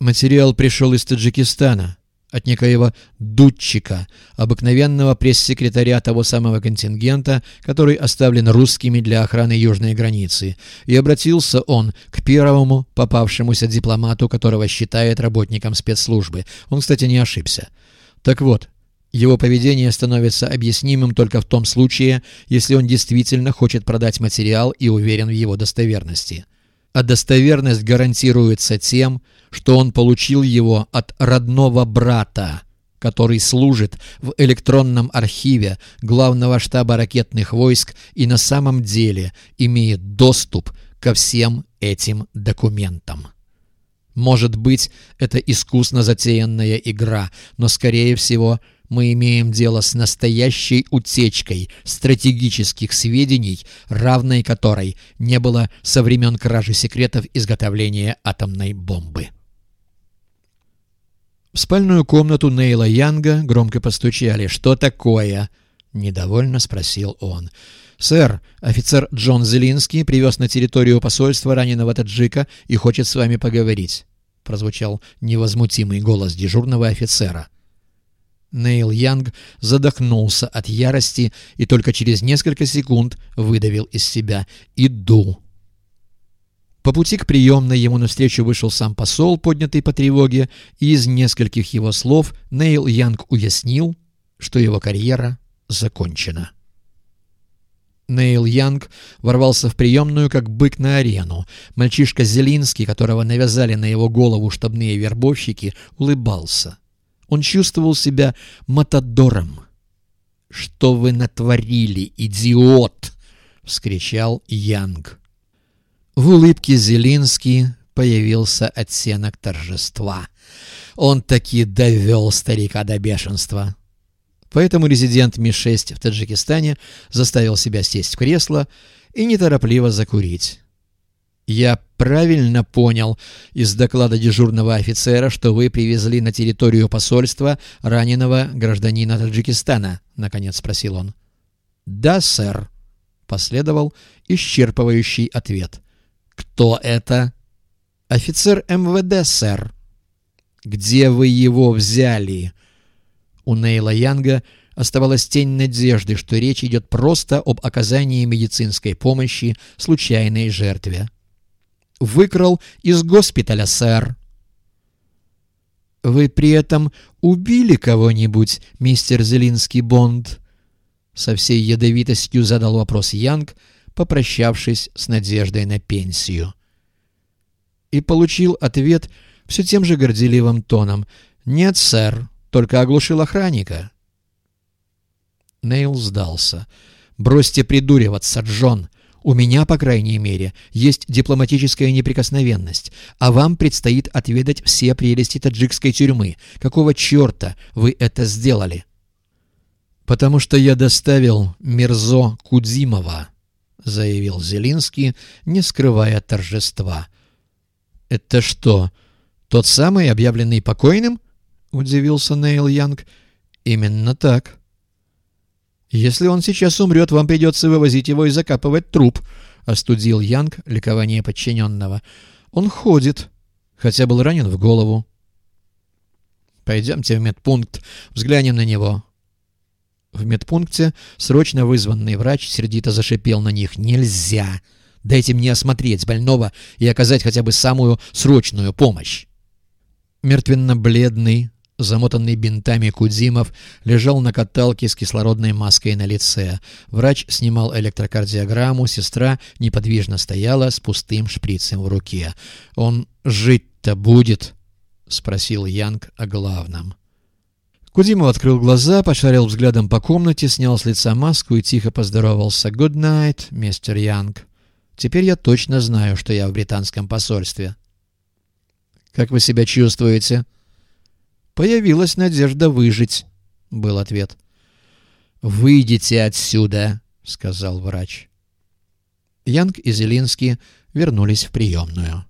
Материал пришел из Таджикистана, от некоего Дудчика, обыкновенного пресс-секретаря того самого контингента, который оставлен русскими для охраны южной границы, и обратился он к первому попавшемуся дипломату, которого считает работником спецслужбы. Он, кстати, не ошибся. Так вот, его поведение становится объяснимым только в том случае, если он действительно хочет продать материал и уверен в его достоверности. А достоверность гарантируется тем, что он получил его от родного брата, который служит в электронном архиве главного штаба ракетных войск и на самом деле имеет доступ ко всем этим документам. Может быть, это искусно затеянная игра, но, скорее всего, мы имеем дело с настоящей утечкой стратегических сведений, равной которой не было со времен кражи секретов изготовления атомной бомбы. В спальную комнату Нейла Янга громко постучали. «Что такое?» — недовольно спросил он. «Сэр, офицер Джон Зелинский привез на территорию посольства раненого таджика и хочет с вами поговорить», — прозвучал невозмутимый голос дежурного офицера. Нейл Янг задохнулся от ярости и только через несколько секунд выдавил из себя «Иду». По пути к приемной ему навстречу вышел сам посол, поднятый по тревоге, и из нескольких его слов Нейл Янг уяснил, что его карьера закончена. Нейл Янг ворвался в приемную, как бык на арену. Мальчишка Зелинский, которого навязали на его голову штабные вербовщики, улыбался. Он чувствовал себя матадором. «Что вы натворили, идиот!» — вскричал Янг. В улыбке Зелинский появился оттенок торжества. Он таки довел старика до бешенства. Поэтому резидент Ми-6 в Таджикистане заставил себя сесть в кресло и неторопливо закурить. «Я правильно понял из доклада дежурного офицера, что вы привезли на территорию посольства раненого гражданина Таджикистана?» — наконец спросил он. «Да, сэр», — последовал исчерпывающий ответ. «Кто это?» «Офицер МВД, сэр». «Где вы его взяли?» У Нейла Янга оставалась тень надежды, что речь идет просто об оказании медицинской помощи случайной жертве. «Выкрал из госпиталя, сэр». «Вы при этом убили кого-нибудь, мистер Зелинский Бонд?» Со всей ядовитостью задал вопрос Янг, попрощавшись с надеждой на пенсию. И получил ответ все тем же горделивым тоном. «Нет, сэр, только оглушил охранника». Нейл сдался. «Бросьте придуриваться, Джон. У меня, по крайней мере, есть дипломатическая неприкосновенность, а вам предстоит отведать все прелести таджикской тюрьмы. Какого черта вы это сделали?» «Потому что я доставил Мирзо Кудзимова», — заявил Зелинский, не скрывая торжества. «Это что, тот самый, объявленный покойным?» — удивился Нейл Янг. «Именно так». «Если он сейчас умрет, вам придется вывозить его и закапывать труп», — остудил Янг ликование подчиненного. «Он ходит, хотя был ранен в голову». «Пойдемте в медпункт, взглянем на него», в медпункте срочно вызванный врач сердито зашипел на них. «Нельзя! Дайте мне осмотреть больного и оказать хотя бы самую срочную помощь!» Мертвенно-бледный, замотанный бинтами Кудзимов, лежал на каталке с кислородной маской на лице. Врач снимал электрокардиограмму, сестра неподвижно стояла с пустым шприцем в руке. «Он жить-то будет?» — спросил Янг о главном. Кудимов открыл глаза, пошарил взглядом по комнате, снял с лица маску и тихо поздоровался. «Good night, мистер Янг. Теперь я точно знаю, что я в британском посольстве». «Как вы себя чувствуете?» «Появилась надежда выжить», — был ответ. «Выйдите отсюда», — сказал врач. Янг и Зелинский вернулись в приемную.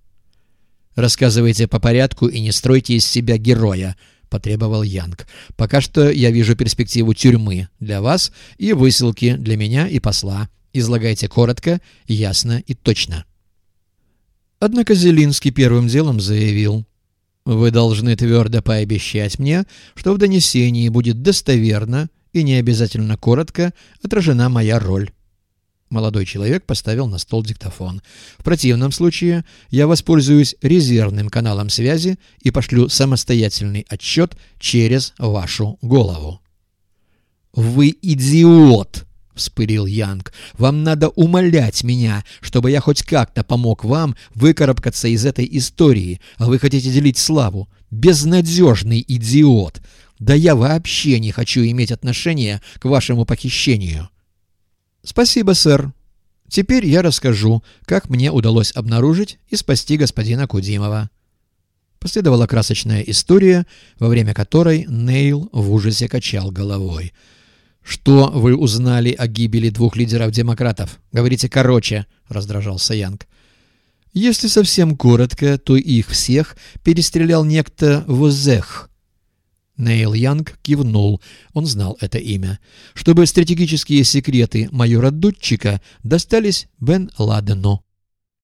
«Рассказывайте по порядку и не стройте из себя героя», — потребовал Янг. «Пока что я вижу перспективу тюрьмы для вас и высылки для меня и посла. Излагайте коротко, ясно и точно». Однако Зелинский первым делом заявил. Вы должны твердо пообещать мне, что в донесении будет достоверно и не обязательно коротко отражена моя роль. Молодой человек поставил на стол диктофон. В противном случае я воспользуюсь резервным каналом связи и пошлю самостоятельный отчет через вашу голову. «Вы идиот!» — вспылил Янг. «Вам надо умолять меня, чтобы я хоть как-то помог вам выкарабкаться из этой истории, а вы хотите делить славу. Безнадежный идиот! Да я вообще не хочу иметь отношения к вашему похищению!» «Спасибо, сэр. Теперь я расскажу, как мне удалось обнаружить и спасти господина Кудимова». Последовала красочная история, во время которой Нейл в ужасе качал головой. «Что вы узнали о гибели двух лидеров демократов? Говорите короче», — раздражался Янг. «Если совсем коротко, то их всех перестрелял некто Возех, Нейл Янг кивнул, он знал это имя, чтобы стратегические секреты майора Дудчика достались Бен Ладену.